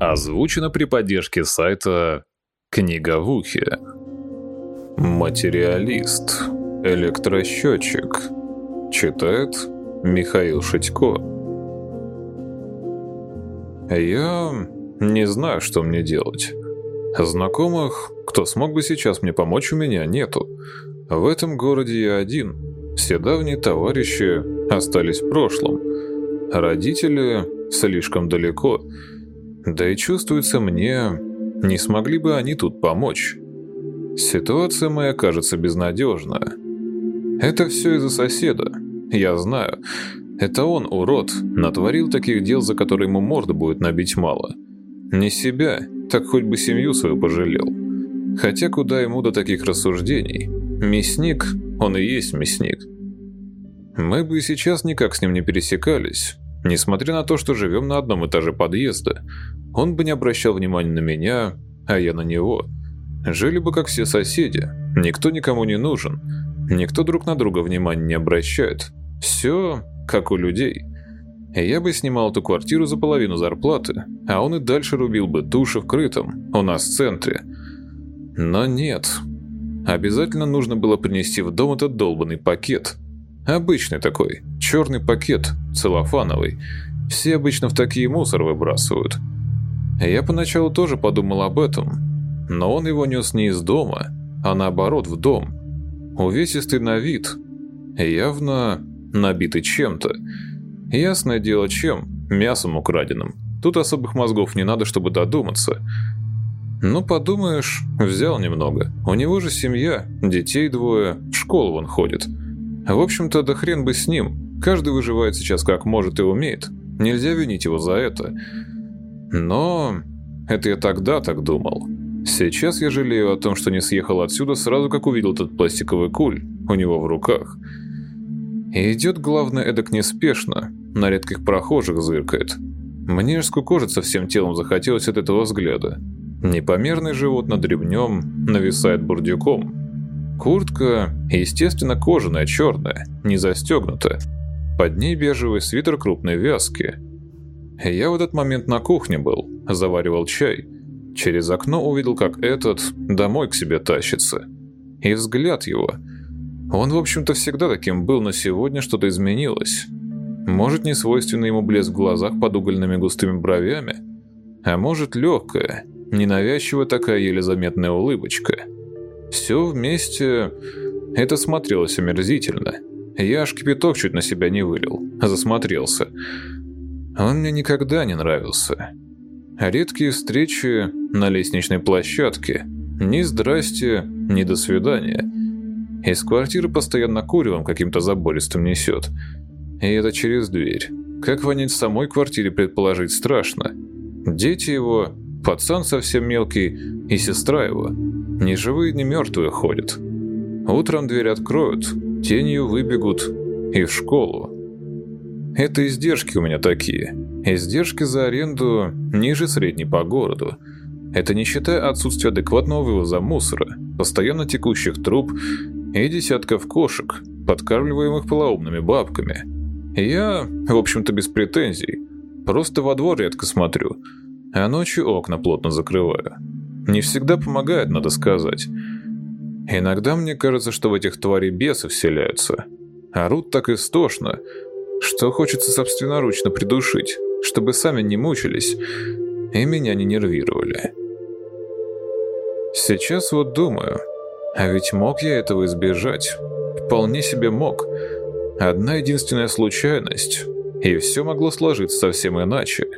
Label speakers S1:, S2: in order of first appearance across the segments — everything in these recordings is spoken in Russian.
S1: Озвучено при поддержке сайта «Книга в ухе». Материалист. Электросчетчик. Читает Михаил Шитько. Я не знаю, что мне делать. Знакомых, кто смог бы сейчас мне помочь, у меня нету. В этом городе я один. Все давние товарищи остались в прошлом. Родители слишком далеко. Да и чувствуется мне, не смогли бы они тут помочь. Ситуация моя кажется безнадежна. Это все из-за соседа. Я знаю. Это он, урод, натворил таких дел, за которые ему морда будет набить мало. Не себя, так хоть бы семью свою пожалел. Хотя куда ему до таких рассуждений? Мясник, он и есть мясник. Мы бы и сейчас никак с ним не пересекались, несмотря на то, что живем на одном этаже подъезда. Он бы не обращал внимания на меня, а я на него. Жили бы как все соседи, никто никому не нужен, никто друг на друга внимания не обращает. Все как у людей. Я бы снимал эту квартиру за половину зарплаты, а он и дальше рубил бы туши в крытом, у нас в центре. Но нет. Обязательно нужно было принести в дом этот долбанный пакет. Обычный такой, черный пакет, целлофановый. Все обычно в такие мусор выбрасывают. Я поначалу тоже подумал об этом, но он его нес не из дома, а наоборот в дом. Увесистый на вид, явно набитый чем-то. Ясное дело чем, мясом украденным. Тут особых мозгов не надо, чтобы додуматься. Ну, подумаешь, взял немного. У него же семья, детей двое, в школу он ходит. В общем-то, да хрен бы с ним. Каждый выживает сейчас как может и умеет. Нельзя винить его за это. Но это я тогда так думал. Сейчас я жалею о том, что не съехал отсюда сразу, как увидел этот пластиковый куль у него в руках. И идет, главное, эдак неспешно, на редких прохожих зыркает. Мне аж скукожиться всем телом захотелось от этого взгляда. Непомерный живот над ремнем нависает бурдюком. Куртка, естественно, кожаная, черная, не застегнута. Под ней бежевый свитер крупной вязки. Я в этот момент на кухне был, заваривал чай. Через окно увидел, как этот домой к себе тащится. И взгляд его. Он, в общем-то, всегда таким был, но сегодня что-то изменилось. Может, не свойственный ему блеск в глазах под угольными густыми бровями, а может, легкая, ненавязчивая такая еле заметная улыбочка. Все вместе это смотрелось омерзительно. Я аж кипяток чуть на себя не вылил, а засмотрелся. Он мне никогда не нравился. Редкие встречи на лестничной площадке. Ни здрасте, ни до свидания. Из квартиры постоянно куревом каким-то забористым несет. И это через дверь. Как вонять в самой квартире предположить страшно. Дети его, пацан совсем мелкий и сестра его. Ни живые, ни мертвые ходят. Утром дверь откроют, тенью выбегут и в школу. Это издержки у меня такие. Издержки за аренду ниже средней по городу. Это не считая отсутствия адекватного вывоза мусора, постоянно текущих труб и десятков кошек, подкармливаемых полоумными бабками. Я, в общем-то, без претензий. Просто во двор редко смотрю, а ночью окна плотно закрываю. Не всегда помогает, надо сказать. Иногда мне кажется, что в этих тварей бесы вселяются. Орут так истошно, что хочется собственноручно придушить, чтобы сами не мучились и меня не нервировали. Сейчас вот думаю, а ведь мог я этого избежать? Вполне себе мог. Одна единственная случайность, и все могло сложиться совсем иначе.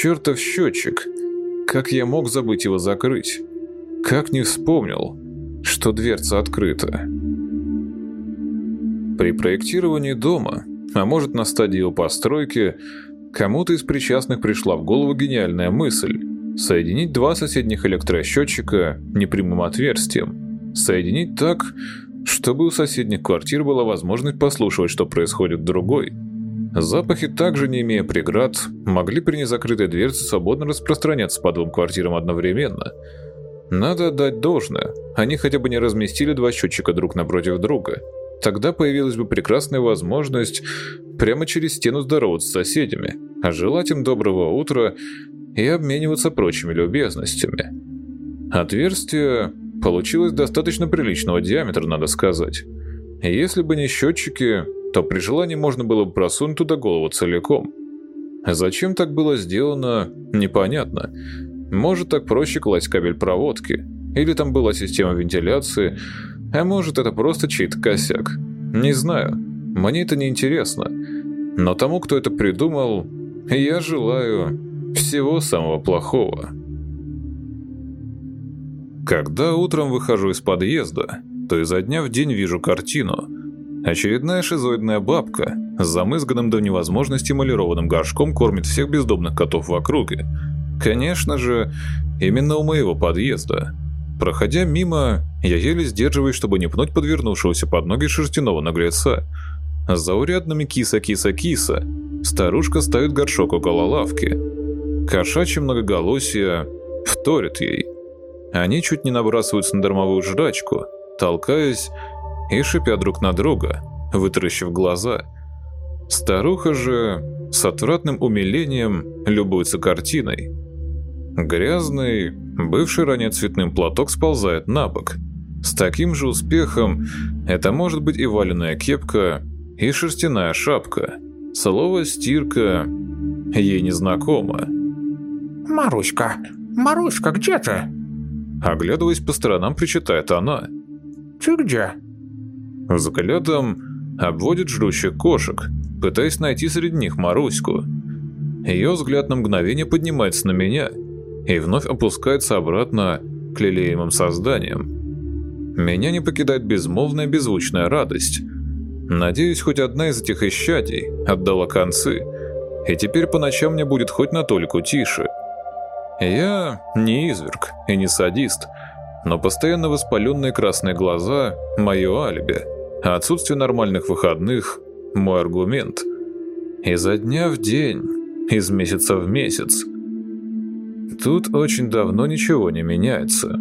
S1: Чертов счетчик. Как я мог забыть его закрыть? Как не вспомнил, что дверца открыта? При проектировании дома а может на стадии его постройки, кому-то из причастных пришла в голову гениальная мысль соединить два соседних электросчетчика непрямым отверстием. Соединить так, чтобы у соседних квартир была возможность послушивать, что происходит в другой. Запахи, также не имея преград, могли при незакрытой дверце свободно распространяться по двум квартирам одновременно. Надо отдать должное, они хотя бы не разместили два счетчика друг напротив друга – Тогда появилась бы прекрасная возможность прямо через стену здороваться с соседями, а желать им доброго утра и обмениваться прочими любезностями. Отверстие получилось достаточно приличного диаметра, надо сказать. Если бы не счетчики, то при желании можно было бы просунуть туда голову целиком. Зачем так было сделано, непонятно. Может, так проще класть кабель проводки, или там была система вентиляции, а может, это просто чей-то косяк. Не знаю, мне это не интересно. Но тому, кто это придумал, я желаю всего самого плохого. Когда утром выхожу из подъезда, то изо дня в день вижу картину. Очередная шизоидная бабка с замызганным до невозможности малированным горшком кормит всех бездомных котов в округе. Конечно же, именно у моего подъезда. Проходя мимо, я еле сдерживаюсь, чтобы не пнуть подвернувшегося под ноги шерстяного наглеца. С заурядными киса-киса-киса старушка ставит горшок около лавки. Кошачье многоголосие вторит ей. Они чуть не набрасываются на дармовую жрачку, толкаясь и шипя друг на друга, вытаращив глаза. Старуха же с отвратным умилением любуется картиной. Грязный, бывший ранее цветным платок сползает на бок. С таким же успехом это может быть и валеная кепка, и шерстяная шапка. Слово «стирка» ей незнакомо.
S2: «Маруська, Маруська, где ты?»
S1: Оглядываясь по сторонам, причитает она.
S2: «Ты где?»
S1: Взглядом обводит жрущих кошек, пытаясь найти среди них Маруську. Ее взгляд на мгновение поднимается на меня и вновь опускается обратно к лелеемым созданиям. Меня не покидает безмолвная беззвучная радость. Надеюсь, хоть одна из этих исчадий отдала концы, и теперь по ночам мне будет хоть на толику тише. Я не изверг и не садист, но постоянно воспаленные красные глаза – мое алиби, а отсутствие нормальных выходных – мой аргумент. Изо дня в день, из месяца в месяц. Тут очень давно ничего не меняется.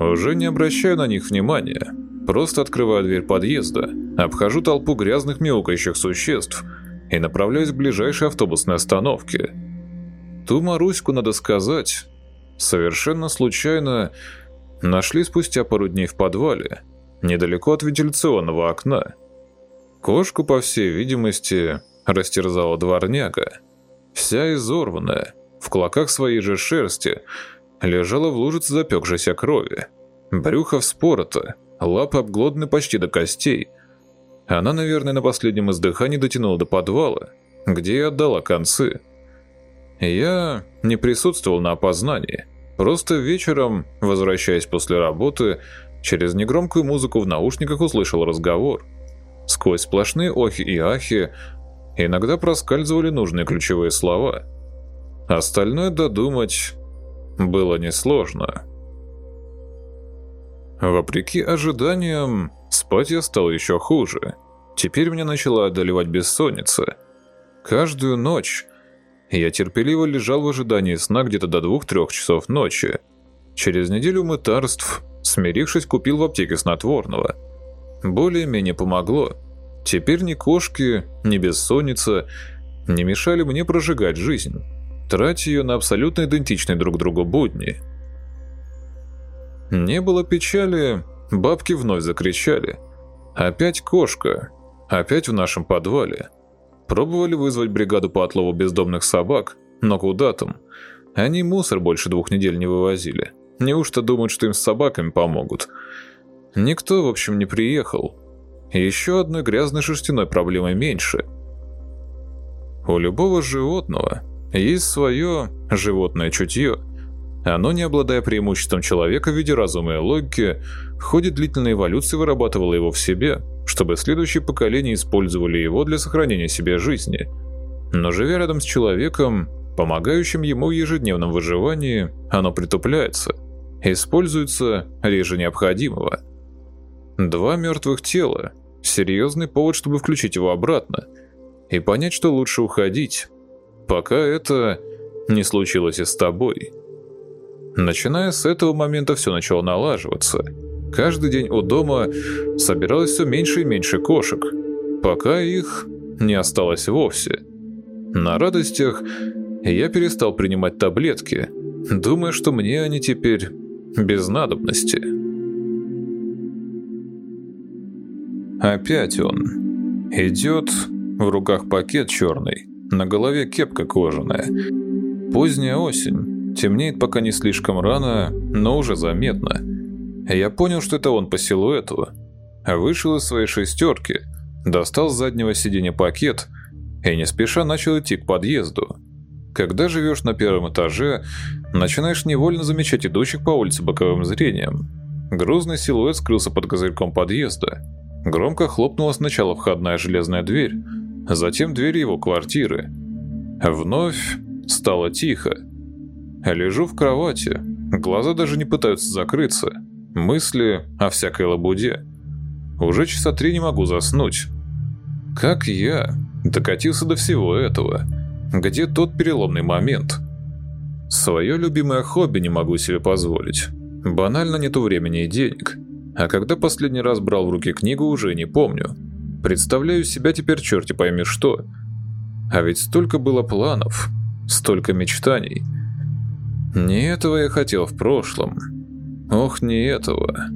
S1: Уже не обращаю на них внимания. Просто открываю дверь подъезда, обхожу толпу грязных мяукающих существ и направляюсь к ближайшей автобусной остановке. Ту Маруську, надо сказать, совершенно случайно нашли спустя пару дней в подвале, недалеко от вентиляционного окна. Кошку, по всей видимости, растерзала дворняга. Вся изорванная, в клоках своей же шерсти, лежала в лужице запекшейся крови. Брюхо вспорото, лапы обглоданы почти до костей. Она, наверное, на последнем издыхании дотянула до подвала, где и отдала концы. Я не присутствовал на опознании. Просто вечером, возвращаясь после работы, через негромкую музыку в наушниках услышал разговор. Сквозь сплошные охи и ахи иногда проскальзывали нужные ключевые слова. Остальное додумать было несложно. Вопреки ожиданиям, спать я стал еще хуже. Теперь меня начала одолевать бессонница. Каждую ночь я терпеливо лежал в ожидании сна где-то до двух-трех часов ночи. Через неделю мытарств, смирившись, купил в аптеке снотворного. Более-менее помогло. Теперь ни кошки, ни бессонница не мешали мне прожигать жизнь, тратя ее на абсолютно идентичные друг другу будни. Не было печали, бабки вновь закричали. Опять кошка, опять в нашем подвале. Пробовали вызвать бригаду по отлову бездомных собак, но куда там? Они мусор больше двух недель не вывозили. Неужто думают, что им с собаками помогут? Никто, в общем, не приехал. Еще одной грязной шерстяной проблемой меньше. У любого животного есть свое животное чутье. Оно, не обладая преимуществом человека в виде разума и логики, в ходе длительной эволюции вырабатывало его в себе – чтобы следующие поколения использовали его для сохранения себе жизни. Но живя рядом с человеком, помогающим ему в ежедневном выживании, оно притупляется, используется реже необходимого. Два мертвых тела – серьезный повод, чтобы включить его обратно и понять, что лучше уходить, пока это не случилось и с тобой. Начиная с этого момента все начало налаживаться – Каждый день у дома собиралось все меньше и меньше кошек. пока их не осталось вовсе. На радостях я перестал принимать таблетки, думая, что мне они теперь без надобности. Опять он. Идет, в руках пакет черный, на голове кепка кожаная. Поздняя осень, темнеет пока не слишком рано, но уже заметно. Я понял, что это он по силуэту. Вышел из своей шестерки, достал с заднего сиденья пакет и не спеша начал идти к подъезду. Когда живешь на первом этаже, начинаешь невольно замечать идущих по улице боковым зрением. Грузный силуэт скрылся под козырьком подъезда. Громко хлопнула сначала входная железная дверь, затем дверь его квартиры. Вновь стало тихо. Лежу в кровати, глаза даже не пытаются закрыться, мысли о всякой лабуде. Уже часа три не могу заснуть. Как я докатился до всего этого? Где тот переломный момент? Свое любимое хобби не могу себе позволить. Банально нету времени и денег. А когда последний раз брал в руки книгу, уже не помню. Представляю себя теперь черти пойми что. А ведь столько было планов, столько мечтаний. Не этого я хотел в прошлом. Ох, не этого.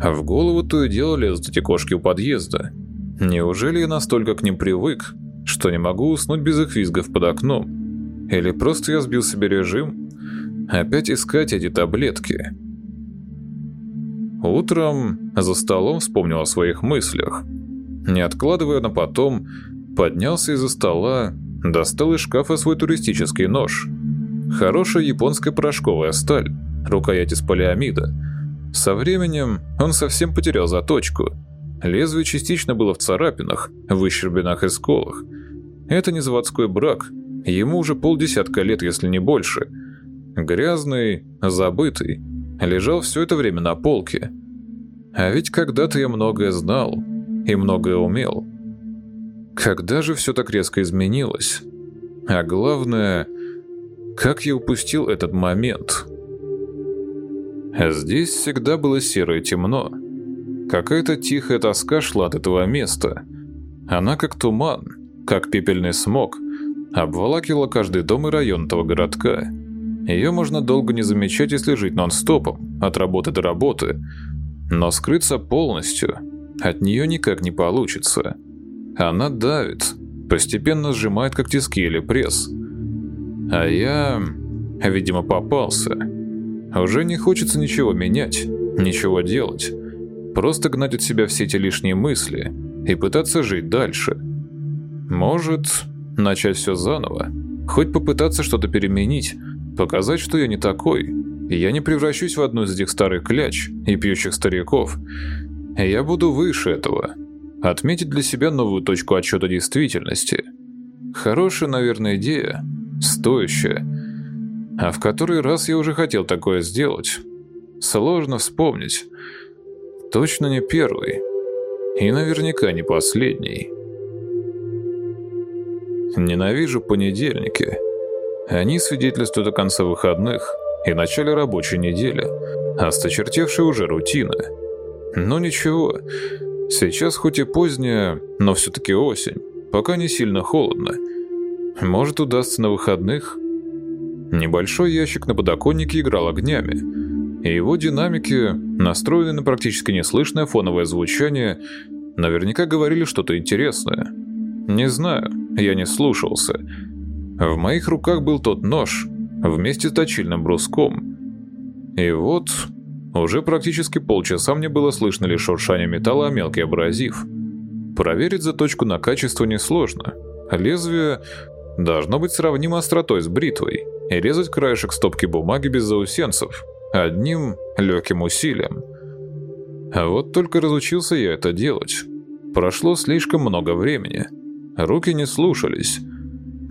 S1: А в голову то и дело лезут эти кошки у подъезда. Неужели я настолько к ним привык, что не могу уснуть без их визгов под окном? Или просто я сбил себе режим? Опять искать эти таблетки. Утром за столом вспомнил о своих мыслях. Не откладывая на потом, поднялся из-за стола, достал из шкафа свой туристический нож. Хорошая японская порошковая сталь, рукоять из полиамида. Со временем он совсем потерял заточку – Лезвие частично было в царапинах, выщербинах и сколах. Это не заводской брак, ему уже полдесятка лет, если не больше. Грязный, забытый, лежал все это время на полке. А ведь когда-то я многое знал и многое умел. Когда же все так резко изменилось? А главное, как я упустил этот момент? Здесь всегда было серо и темно. Какая-то тихая тоска шла от этого места. Она как туман, как пепельный смог, обволакивала каждый дом и район этого городка. Ее можно долго не замечать, если жить нон-стопом, от работы до работы. Но скрыться полностью от нее никак не получится. Она давит, постепенно сжимает как тиски или пресс. А я, видимо, попался. Уже не хочется ничего менять, ничего делать. Просто гнать от себя все эти лишние мысли и пытаться жить дальше. Может, начать все заново, хоть попытаться что-то переменить, показать, что я не такой, я не превращусь в одну из этих старых кляч и пьющих стариков. Я буду выше этого. Отметить для себя новую точку отсчета действительности. Хорошая, наверное, идея, стоящая. А в который раз я уже хотел такое сделать. Сложно вспомнить. Точно не первый. И наверняка не последний. Ненавижу понедельники. Они свидетельствуют о конце выходных и начале рабочей недели, осточертевшей уже рутина. Но ничего, сейчас хоть и поздняя, но все-таки осень, пока не сильно холодно. Может удастся на выходных? Небольшой ящик на подоконнике играл огнями, и его динамики, настроенные на практически неслышное фоновое звучание, наверняка говорили что-то интересное. Не знаю, я не слушался. В моих руках был тот нож, вместе с точильным бруском. И вот, уже практически полчаса мне было слышно лишь шуршание металла, а мелкий абразив. Проверить заточку на качество несложно. Лезвие должно быть сравнимо остротой с бритвой и резать краешек стопки бумаги без заусенцев – одним легким усилием. А вот только разучился я это делать. Прошло слишком много времени. Руки не слушались.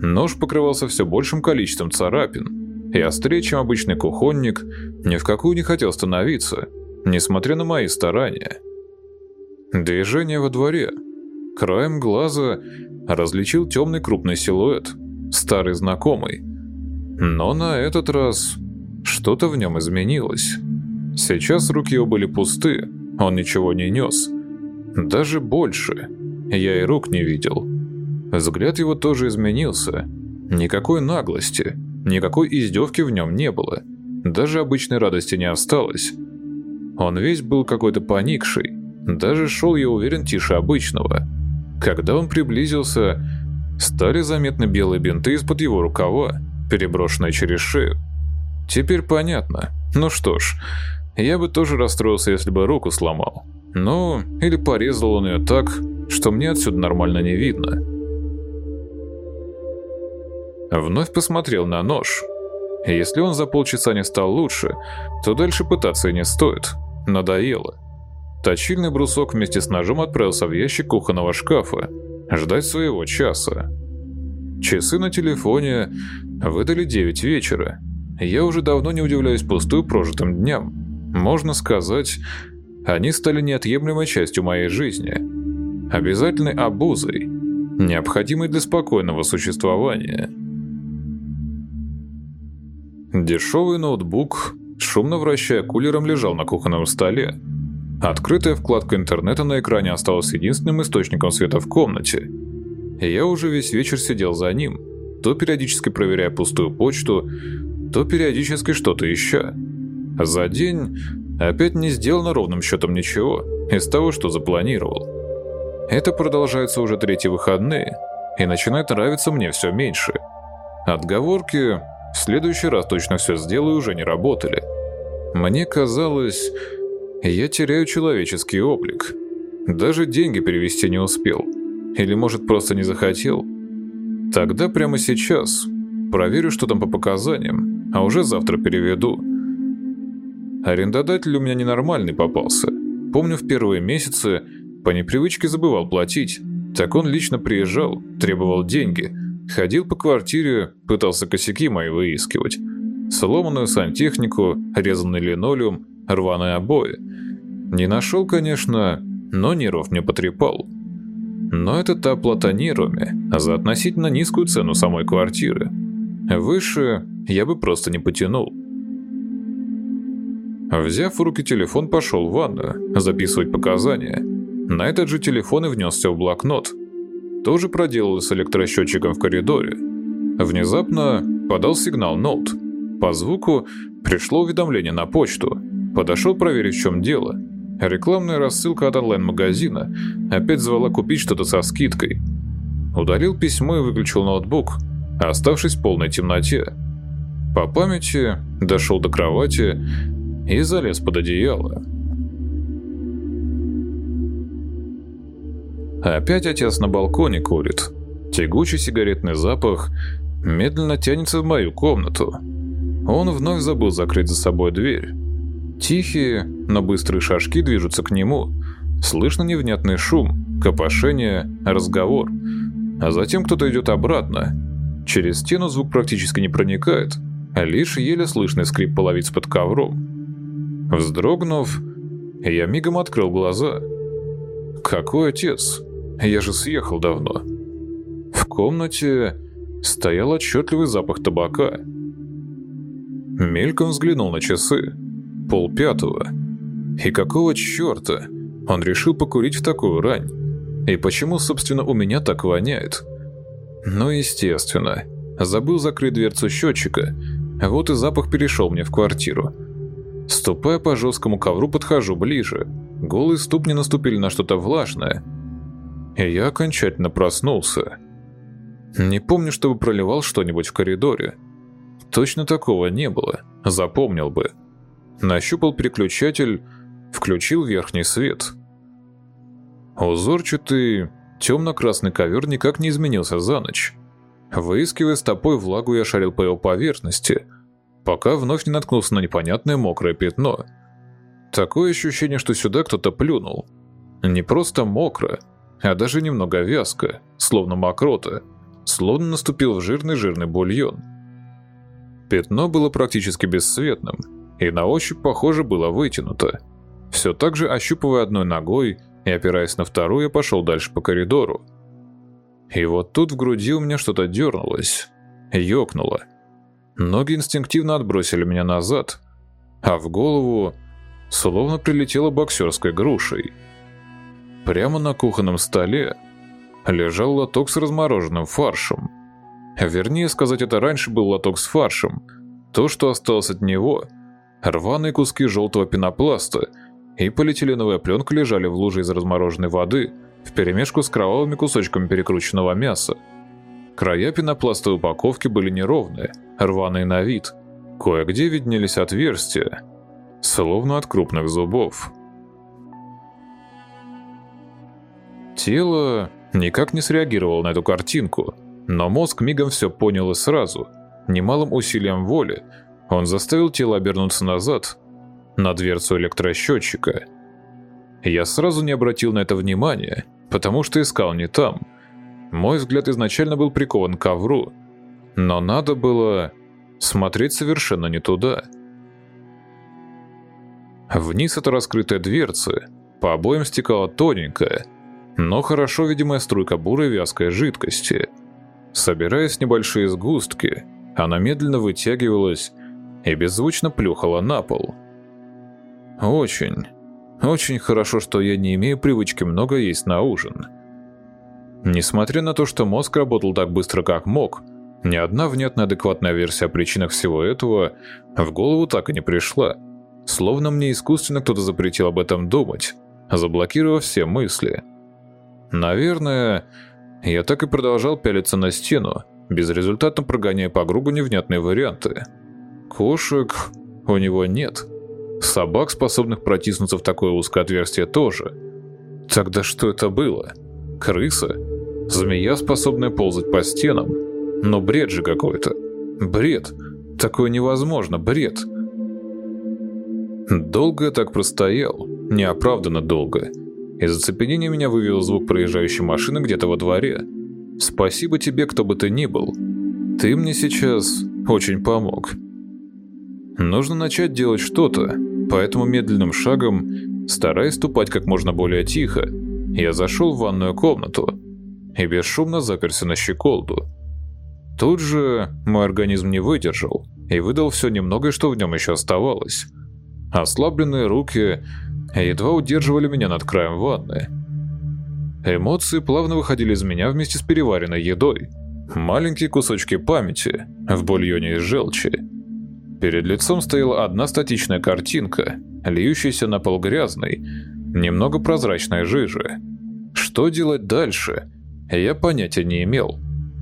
S1: Нож покрывался все большим количеством царапин, и острее, чем обычный кухонник, ни в какую не хотел становиться, несмотря на мои старания. Движение во дворе. Краем глаза различил темный крупный силуэт, старый знакомый. Но на этот раз что-то в нем изменилось. Сейчас руки его были пусты, он ничего не нес. Даже больше. Я и рук не видел. Взгляд его тоже изменился. Никакой наглости, никакой издевки в нем не было. Даже обычной радости не осталось. Он весь был какой-то поникший. Даже шел, я уверен, тише обычного. Когда он приблизился, стали заметны белые бинты из-под его рукава, переброшенные через шею. Теперь понятно. Ну что ж, я бы тоже расстроился, если бы руку сломал. Ну, или порезал он ее так, что мне отсюда нормально не видно. Вновь посмотрел на нож. Если он за полчаса не стал лучше, то дальше пытаться и не стоит. Надоело. Точильный брусок вместе с ножом отправился в ящик кухонного шкафа. Ждать своего часа. Часы на телефоне выдали 9 вечера. Я уже давно не удивляюсь пустую прожитым дням. Можно сказать, они стали неотъемлемой частью моей жизни. Обязательной обузой, необходимой для спокойного существования. Дешевый ноутбук, шумно вращая кулером, лежал на кухонном столе. Открытая вкладка интернета на экране осталась единственным источником света в комнате. Я уже весь вечер сидел за ним, то периодически проверяя пустую почту, то периодически что-то ища. За день опять не сделано ровным счетом ничего из того, что запланировал. Это продолжается уже третьи выходные, и начинает нравиться мне все меньше. Отговорки в следующий раз точно все сделаю уже не работали. Мне казалось, я теряю человеческий облик. Даже деньги перевести не успел. Или, может, просто не захотел. Тогда прямо сейчас проверю, что там по показаниям, а уже завтра переведу. Арендодатель у меня ненормальный попался. Помню, в первые месяцы по непривычке забывал платить. Так он лично приезжал, требовал деньги – Ходил по квартире, пытался косяки мои выискивать. Сломанную сантехнику, резанный линолеум, рваные обои. Не нашел, конечно, но нервов мне потрепал. Но это та плата нервами за относительно низкую цену самой квартиры. Выше я бы просто не потянул. Взяв в руки телефон, пошел в ванную, записывать показания. На этот же телефон и внесся в блокнот – тоже проделал с электросчетчиком в коридоре. Внезапно подал сигнал ноут. По звуку пришло уведомление на почту. Подошел проверить, в чем дело. Рекламная рассылка от онлайн-магазина опять звала купить что-то со скидкой. Удалил письмо и выключил ноутбук, оставшись в полной темноте. По памяти дошел до кровати и залез под одеяло. Опять отец на балконе курит. Тягучий сигаретный запах медленно тянется в мою комнату. Он вновь забыл закрыть за собой дверь. Тихие, но быстрые шажки движутся к нему. Слышно невнятный шум, копошение, разговор. А затем кто-то идет обратно. Через стену звук практически не проникает, а лишь еле слышный скрип половиц под ковром. Вздрогнув, я мигом открыл глаза. Какой отец? Я же съехал давно. В комнате стоял отчетливый запах табака. Мельком взглянул на часы. Пол пятого. И какого черта он решил покурить в такую рань? И почему, собственно, у меня так воняет? Ну, естественно. Забыл закрыть дверцу счетчика, вот и запах перешел мне в квартиру. Ступая по жесткому ковру, подхожу ближе. Голые ступни наступили на что-то влажное, и я окончательно проснулся. Не помню, чтобы проливал что-нибудь в коридоре. Точно такого не было, запомнил бы. Нащупал переключатель, включил верхний свет. Узорчатый темно-красный ковер никак не изменился за ночь. Выискивая стопой влагу, я шарил по его поверхности, пока вновь не наткнулся на непонятное мокрое пятно. Такое ощущение, что сюда кто-то плюнул. Не просто мокро, а даже немного вязко, словно мокрота, словно наступил в жирный-жирный бульон. Пятно было практически бесцветным, и на ощупь, похоже, было вытянуто. Все так же ощупывая одной ногой и опираясь на вторую, я пошел дальше по коридору. И вот тут в груди у меня что-то дернулось, ёкнуло. Ноги инстинктивно отбросили меня назад, а в голову словно прилетела боксерской грушей – Прямо на кухонном столе лежал лоток с размороженным фаршем. Вернее сказать, это раньше был лоток с фаршем. То, что осталось от него, рваные куски желтого пенопласта и полиэтиленовая пленка лежали в луже из размороженной воды вперемешку с кровавыми кусочками перекрученного мяса. Края пенопластовой упаковки были неровные, рваные на вид. Кое-где виднелись отверстия, словно от крупных зубов. Тело никак не среагировало на эту картинку, но мозг мигом все понял и сразу. Немалым усилием воли он заставил тело обернуться назад, на дверцу электросчетчика. Я сразу не обратил на это внимания, потому что искал не там. Мой взгляд изначально был прикован к ковру, но надо было смотреть совершенно не туда. Вниз от раскрытой дверцы по обоим стекала тоненькая, но хорошо видимая струйка бурой вязкой жидкости. Собираясь в небольшие сгустки, она медленно вытягивалась и беззвучно плюхала на пол. Очень, очень хорошо, что я не имею привычки много есть на ужин. Несмотря на то, что мозг работал так быстро, как мог, ни одна внятная адекватная версия о причинах всего этого в голову так и не пришла. Словно мне искусственно кто-то запретил об этом думать, заблокировав все мысли. Наверное, я так и продолжал пялиться на стену, безрезультатно прогоняя по кругу невнятные варианты. Кошек у него нет. Собак, способных протиснуться в такое узкое отверстие, тоже. Тогда что это было? Крыса? Змея, способная ползать по стенам? Но бред же какой-то. Бред. Такое невозможно, бред. Долго я так простоял. Неоправданно долго. Из оцепенения меня вывел звук проезжающей машины где-то во дворе. Спасибо тебе, кто бы ты ни был. Ты мне сейчас очень помог. Нужно начать делать что-то, поэтому медленным шагом, стараясь ступать как можно более тихо, я зашел в ванную комнату и бесшумно заперся на щеколду. Тут же мой организм не выдержал и выдал все немногое, что в нем еще оставалось. Ослабленные руки едва удерживали меня над краем ванны. Эмоции плавно выходили из меня вместе с переваренной едой. Маленькие кусочки памяти в бульоне из желчи. Перед лицом стояла одна статичная картинка, льющаяся на пол грязной, немного прозрачной жижи. Что делать дальше, я понятия не имел.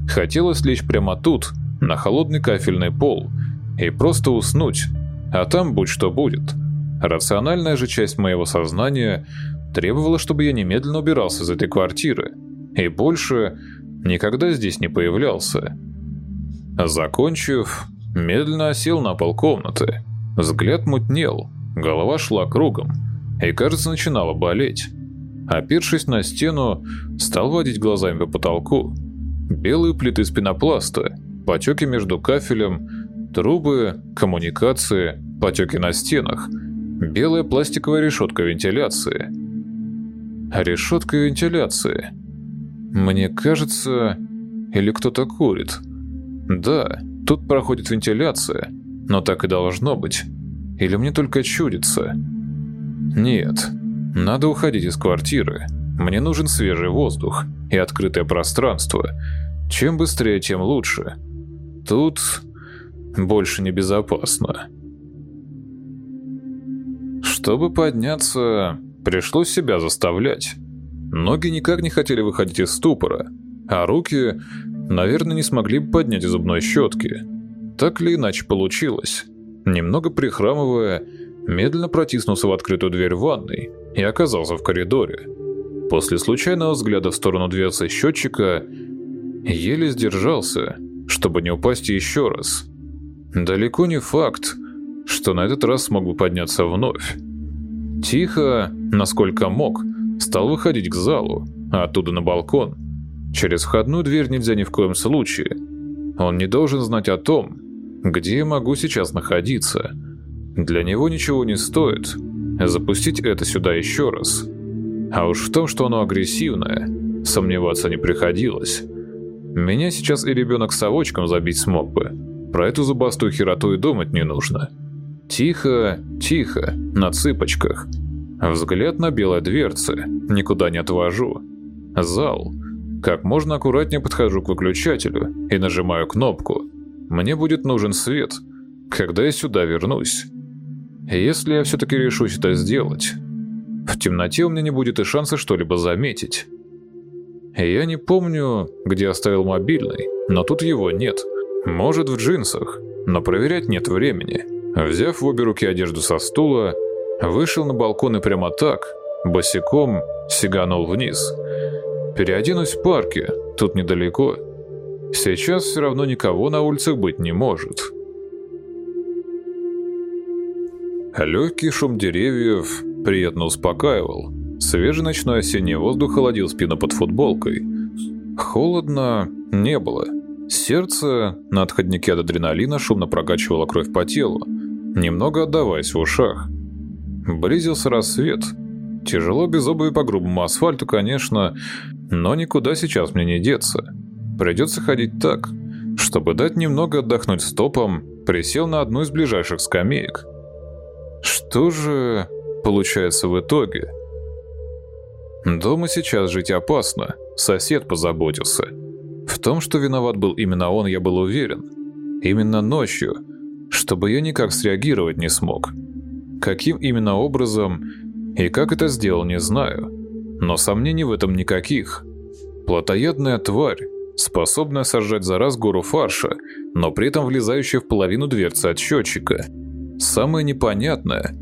S1: Хотелось лечь прямо тут, на холодный кафельный пол, и просто уснуть, а там будь что будет. Рациональная же часть моего сознания требовала, чтобы я немедленно убирался из этой квартиры, и больше никогда здесь не появлялся. Закончив, Медленно осел на пол комнаты. Взгляд мутнел, голова шла кругом и, кажется, начинала болеть. Опершись на стену, стал водить глазами по потолку. Белые плиты из пенопласта, потеки между кафелем, трубы, коммуникации, потеки на стенах, белая пластиковая решетка вентиляции. Решетка вентиляции. Мне кажется, или кто-то курит. Да, Тут проходит вентиляция, но так и должно быть. Или мне только чудится? Нет, надо уходить из квартиры. Мне нужен свежий воздух и открытое пространство. Чем быстрее, тем лучше. Тут больше небезопасно. Чтобы подняться, пришлось себя заставлять. Ноги никак не хотели выходить из ступора, а руки наверное, не смогли бы поднять зубной щетки. Так или иначе получилось. Немного прихрамывая, медленно протиснулся в открытую дверь ванной и оказался в коридоре. После случайного взгляда в сторону дверцы счетчика еле сдержался, чтобы не упасть еще раз. Далеко не факт, что на этот раз смог бы подняться вновь. Тихо, насколько мог, стал выходить к залу, а оттуда на балкон – Через входную дверь нельзя ни в коем случае. Он не должен знать о том, где я могу сейчас находиться. Для него ничего не стоит запустить это сюда еще раз. А уж в том, что оно агрессивное, сомневаться не приходилось. Меня сейчас и ребенок совочком забить смог бы. Про эту зубастую хероту и думать не нужно. Тихо, тихо, на цыпочках. Взгляд на белые дверцы, никуда не отвожу. Зал. Как можно аккуратнее подхожу к выключателю и нажимаю кнопку. Мне будет нужен свет, когда я сюда вернусь. Если я все-таки решусь это сделать, в темноте у меня не будет и шанса что-либо заметить. Я не помню, где оставил мобильный, но тут его нет. Может, в джинсах, но проверять нет времени. Взяв в обе руки одежду со стула, вышел на балкон и прямо так, босиком, сиганул вниз. Переоденусь в парке, тут недалеко. Сейчас все равно никого на улицах быть не может. Легкий шум деревьев приятно успокаивал. Свежий ночной осенний воздух холодил спину под футболкой. Холодно не было. Сердце на отходнике от адреналина шумно прокачивало кровь по телу, немного отдаваясь в ушах. Близился рассвет. Тяжело без обуви по грубому асфальту, конечно, но никуда сейчас мне не деться. Придется ходить так. Чтобы дать немного отдохнуть стопом, присел на одну из ближайших скамеек. Что же получается в итоге? Дома сейчас жить опасно, сосед позаботился. В том, что виноват был именно он, я был уверен. Именно ночью, чтобы я никак среагировать не смог. Каким именно образом и как это сделал, не знаю. Но сомнений в этом никаких. Плотоядная тварь, способная сожрать за раз гору фарша, но при этом влезающая в половину дверцы от счетчика – Самое непонятное,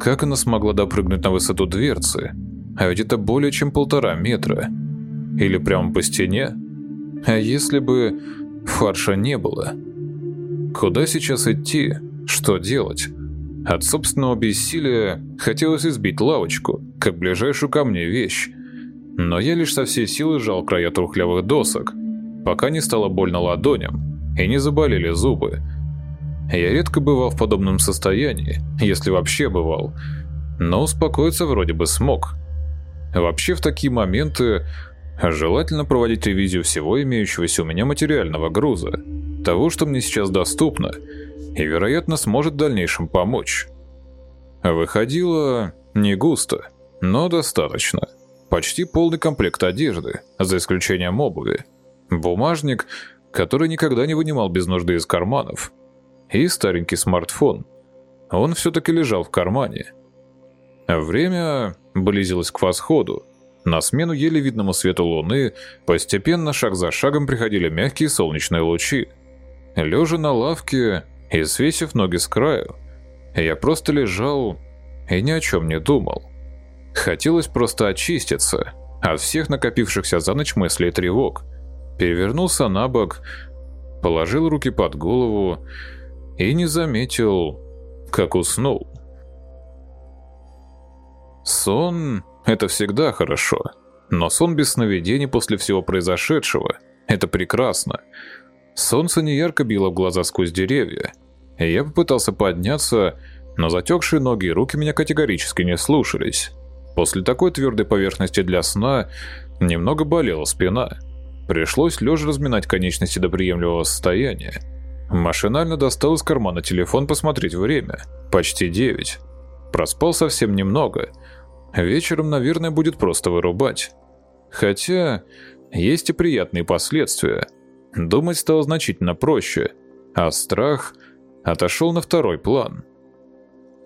S1: как она смогла допрыгнуть на высоту дверцы, а ведь это более чем полтора метра. Или прямо по стене? А если бы фарша не было? Куда сейчас идти? Что делать? От собственного бессилия хотелось избить лавочку, как ближайшую ко мне вещь. Но я лишь со всей силы сжал края трухлявых досок, пока не стало больно ладоням и не заболели зубы. Я редко бывал в подобном состоянии, если вообще бывал, но успокоиться вроде бы смог. Вообще в такие моменты желательно проводить ревизию всего имеющегося у меня материального груза, того, что мне сейчас доступно, и, вероятно, сможет в дальнейшем помочь. Выходило не густо, но достаточно. Почти полный комплект одежды, за исключением обуви. Бумажник, который никогда не вынимал без нужды из карманов, и старенький смартфон. Он все-таки лежал в кармане. Время близилось к восходу. На смену еле видному свету луны постепенно шаг за шагом приходили мягкие солнечные лучи. Лежа на лавке и свесив ноги с краю, я просто лежал и ни о чем не думал. Хотелось просто очиститься от всех накопившихся за ночь мыслей и тревог. Перевернулся на бок, положил руки под голову и не заметил, как уснул. Сон – это всегда хорошо, но сон без сновидений после всего произошедшего – это прекрасно. Солнце неярко било в глаза сквозь деревья, и я попытался подняться, но затекшие ноги и руки меня категорически не слушались. После такой твердой поверхности для сна немного болела спина. Пришлось лежа разминать конечности до приемлемого состояния. Машинально достал из кармана телефон посмотреть время. Почти девять. Проспал совсем немного. Вечером, наверное, будет просто вырубать. Хотя, есть и приятные последствия. Думать стало значительно проще, а страх отошел на второй план.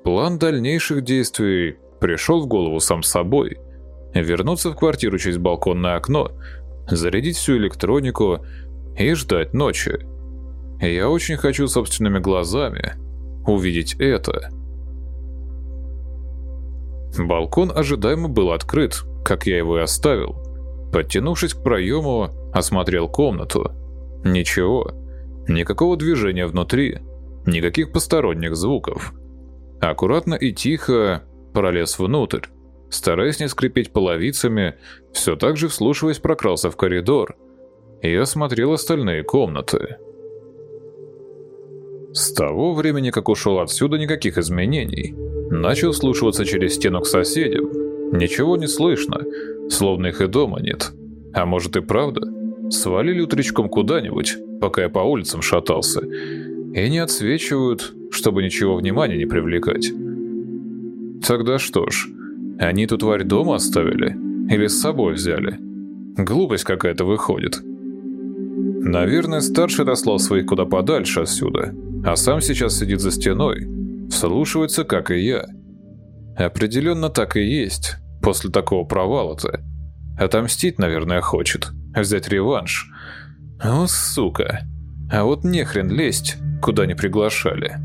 S1: План дальнейших действий пришел в голову сам собой. Вернуться в квартиру через балконное окно, зарядить всю электронику и ждать ночи. Я очень хочу собственными глазами увидеть это. Балкон ожидаемо был открыт, как я его и оставил. Подтянувшись к проему, осмотрел комнату. Ничего, никакого движения внутри, никаких посторонних звуков. Аккуратно и тихо пролез внутрь, стараясь не скрипеть половицами, все так же вслушиваясь прокрался в коридор и осмотрел остальные комнаты. С того времени, как ушел отсюда, никаких изменений. Начал слушаться через стену к соседям. Ничего не слышно, словно их и дома нет. А может и правда? Свалили утречком куда-нибудь, пока я по улицам шатался. И не отсвечивают, чтобы ничего внимания не привлекать. Тогда что ж, Они эту тварь дома оставили? Или с собой взяли? Глупость какая-то выходит. Наверное, старший дослал своих куда подальше отсюда, а сам сейчас сидит за стеной, вслушивается, как и я. Определенно так и есть, после такого провала-то. Отомстить, наверное, хочет, взять реванш. О, сука. А вот нехрен лезть, куда не приглашали.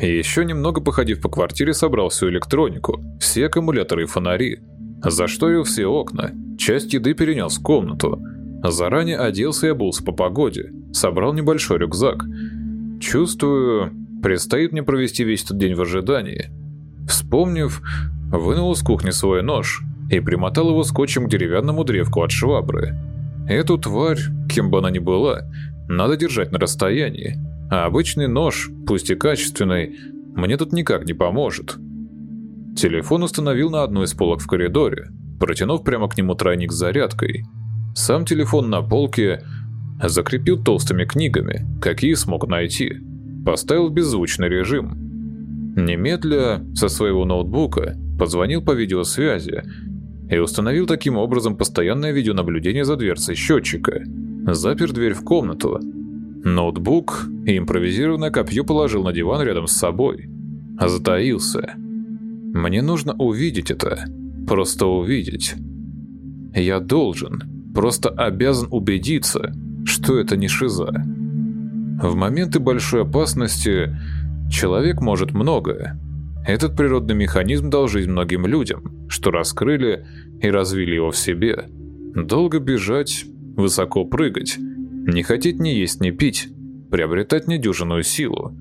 S1: И еще немного походив по квартире, собрал всю электронику, все аккумуляторы и фонари, зашторил все окна, часть еды перенес в комнату, заранее оделся и обулся по погоде, собрал небольшой рюкзак. Чувствую, предстоит мне провести весь этот день в ожидании. Вспомнив, вынул из кухни свой нож и примотал его скотчем к деревянному древку от швабры. Эту тварь, кем бы она ни была, надо держать на расстоянии, а обычный нож, пусть и качественный, мне тут никак не поможет. Телефон установил на одну из полок в коридоре, протянув прямо к нему тройник с зарядкой. Сам телефон на полке закрепил толстыми книгами, какие смог найти. Поставил беззвучный режим. Немедля со своего ноутбука позвонил по видеосвязи и установил таким образом постоянное видеонаблюдение за дверцей счетчика. Запер дверь в комнату. Ноутбук и импровизированное копье положил на диван рядом с собой. Затаился. Мне нужно увидеть это. Просто увидеть. Я должен, просто обязан убедиться, что это не шиза. В моменты большой опасности человек может многое, этот природный механизм дал жизнь многим людям, что раскрыли и развили его в себе. Долго бежать, высоко прыгать, не хотеть ни есть, ни пить, приобретать недюжинную силу.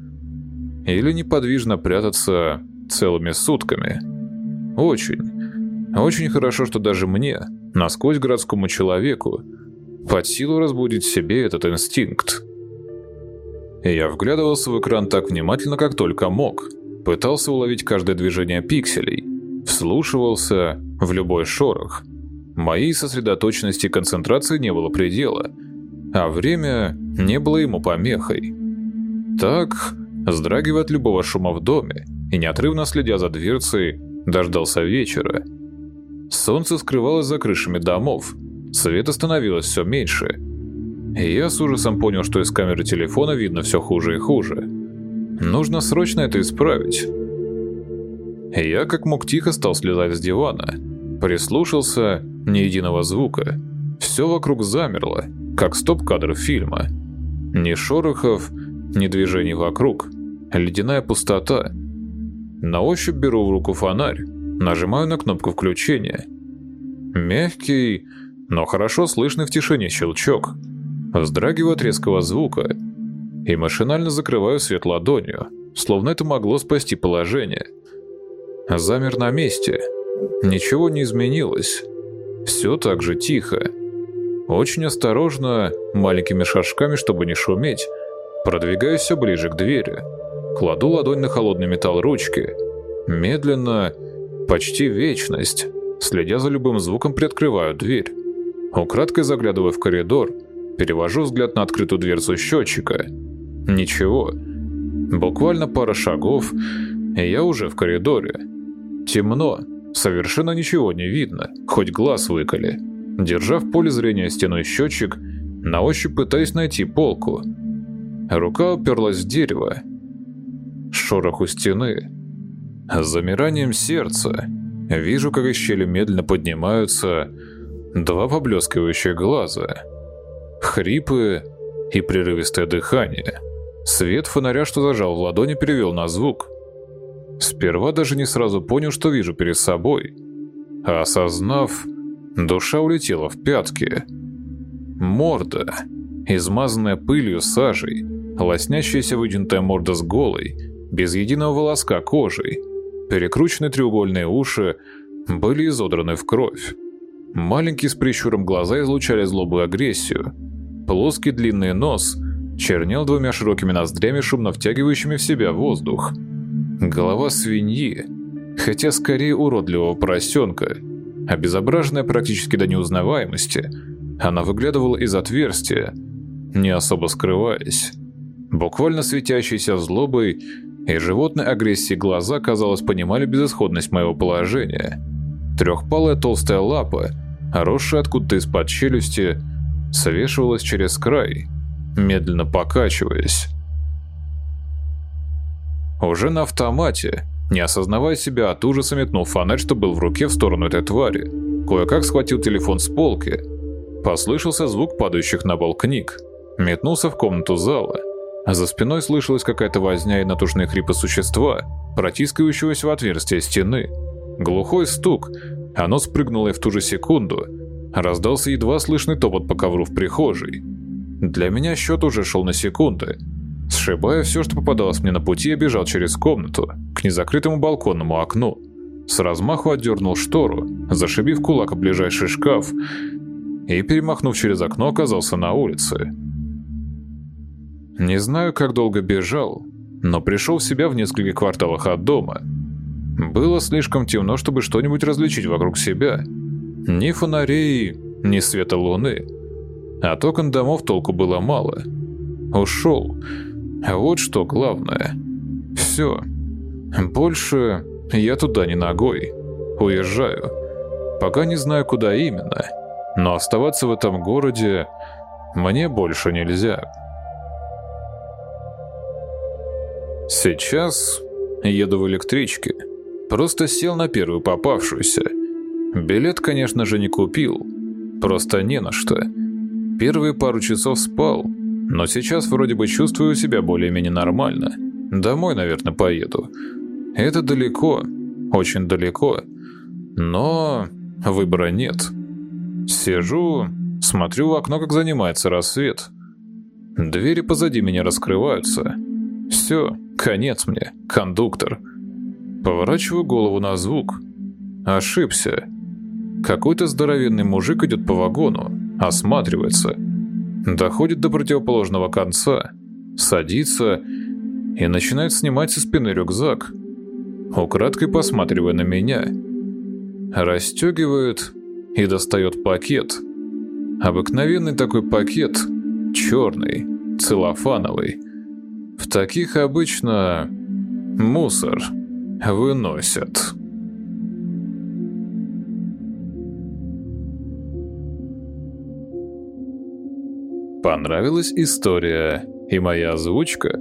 S1: Или неподвижно прятаться целыми сутками. Очень, очень хорошо, что даже мне, насквозь городскому человеку, под силу разбудить в себе этот инстинкт. Я вглядывался в экран так внимательно, как только мог – пытался уловить каждое движение пикселей, вслушивался в любой шорох. Моей сосредоточенности и концентрации не было предела, а время не было ему помехой. Так, вздрагивая от любого шума в доме и неотрывно следя за дверцей, дождался вечера. Солнце скрывалось за крышами домов, света становилось все меньше. И я с ужасом понял, что из камеры телефона видно все хуже и хуже. Нужно срочно это исправить. Я как мог тихо стал слезать с дивана. Прислушался, ни единого звука. Все вокруг замерло, как стоп-кадр фильма. Ни шорохов, ни движений вокруг. Ледяная пустота. На ощупь беру в руку фонарь, нажимаю на кнопку включения. Мягкий, но хорошо слышный в тишине щелчок. Вздрагиваю от резкого звука и машинально закрываю свет ладонью, словно это могло спасти положение. Замер на месте. Ничего не изменилось. Все так же тихо. Очень осторожно, маленькими шажками, чтобы не шуметь, продвигаюсь все ближе к двери. Кладу ладонь на холодный металл ручки. Медленно, почти вечность, следя за любым звуком, приоткрываю дверь. Украдкой заглядывая в коридор, перевожу взгляд на открытую дверцу счетчика – Ничего. Буквально пара шагов, и я уже в коридоре. Темно, совершенно ничего не видно, хоть глаз выколи. Держа в поле зрения стеной счетчик, на ощупь пытаюсь найти полку. Рука уперлась в дерево. Шорох у стены. С замиранием сердца вижу, как из щели медленно поднимаются два поблескивающих глаза. Хрипы и прерывистое дыхание. Свет фонаря, что зажал в ладони, перевел на звук. Сперва даже не сразу понял, что вижу перед собой. А осознав, душа улетела в пятки. Морда, измазанная пылью сажей, лоснящаяся вытянутая морда с голой, без единого волоска кожей, перекрученные треугольные уши были изодраны в кровь. Маленькие с прищуром глаза излучали злобу и агрессию. Плоский длинный нос чернел двумя широкими ноздрями, шумно втягивающими в себя воздух. Голова свиньи, хотя скорее уродливого поросенка, обезображенная практически до неузнаваемости, она выглядывала из отверстия, не особо скрываясь. Буквально светящейся злобой и животной агрессии глаза, казалось, понимали безысходность моего положения. Трехпалая толстая лапа, росшая откуда-то из-под челюсти, свешивалась через край, медленно покачиваясь. Уже на автомате, не осознавая себя от ужаса, метнул фонарь, что был в руке в сторону этой твари. Кое-как схватил телефон с полки. Послышался звук падающих на пол книг. Метнулся в комнату зала. За спиной слышалась какая-то возня и натужные хрипы существа, протискивающегося в отверстие стены. Глухой стук. Оно спрыгнуло и в ту же секунду. Раздался едва слышный топот по ковру в прихожей. Для меня счет уже шел на секунды. Сшибая все, что попадалось мне на пути, я бежал через комнату, к незакрытому балконному окну. С размаху отдернул штору, зашибив кулак об ближайший шкаф, и, перемахнув через окно, оказался на улице. Не знаю, как долго бежал, но пришел в себя в нескольких кварталах от дома. Было слишком темно, чтобы что-нибудь различить вокруг себя. Ни фонарей, ни света луны. От окон домов толку было мало. Ушел. Вот что главное. Все. Больше я туда не ногой. Уезжаю. Пока не знаю, куда именно. Но оставаться в этом городе мне больше нельзя. Сейчас еду в электричке. Просто сел на первую попавшуюся. Билет, конечно же, не купил. Просто не на что. Первые пару часов спал, но сейчас вроде бы чувствую себя более-менее нормально. Домой, наверное, поеду. Это далеко, очень далеко. Но выбора нет. Сижу, смотрю в окно, как занимается рассвет. Двери позади меня раскрываются. Все, конец мне, кондуктор. Поворачиваю голову на звук. Ошибся. Какой-то здоровенный мужик идет по вагону, осматривается. Доходит до противоположного конца, садится и начинает снимать со спины рюкзак, украдкой посматривая на меня. Расстегивает и достает пакет. Обыкновенный такой пакет, черный, целлофановый. В таких обычно мусор выносят. Понравилась история и моя озвучка?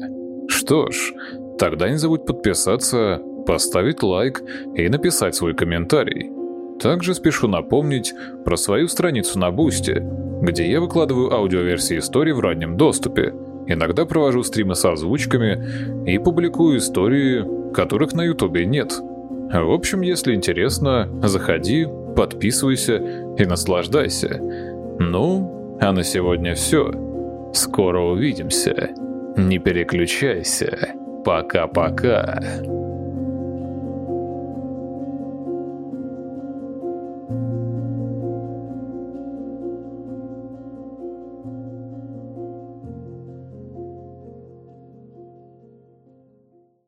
S1: Что ж, тогда не забудь подписаться, поставить лайк и написать свой комментарий. Также спешу напомнить про свою страницу на Бусти, где я выкладываю аудиоверсии истории в раннем доступе. Иногда провожу стримы с озвучками и публикую истории, которых на Ютубе нет. В общем, если интересно, заходи, подписывайся и наслаждайся. Ну, а на сегодня все. Скоро увидимся. Не переключайся. Пока-пока.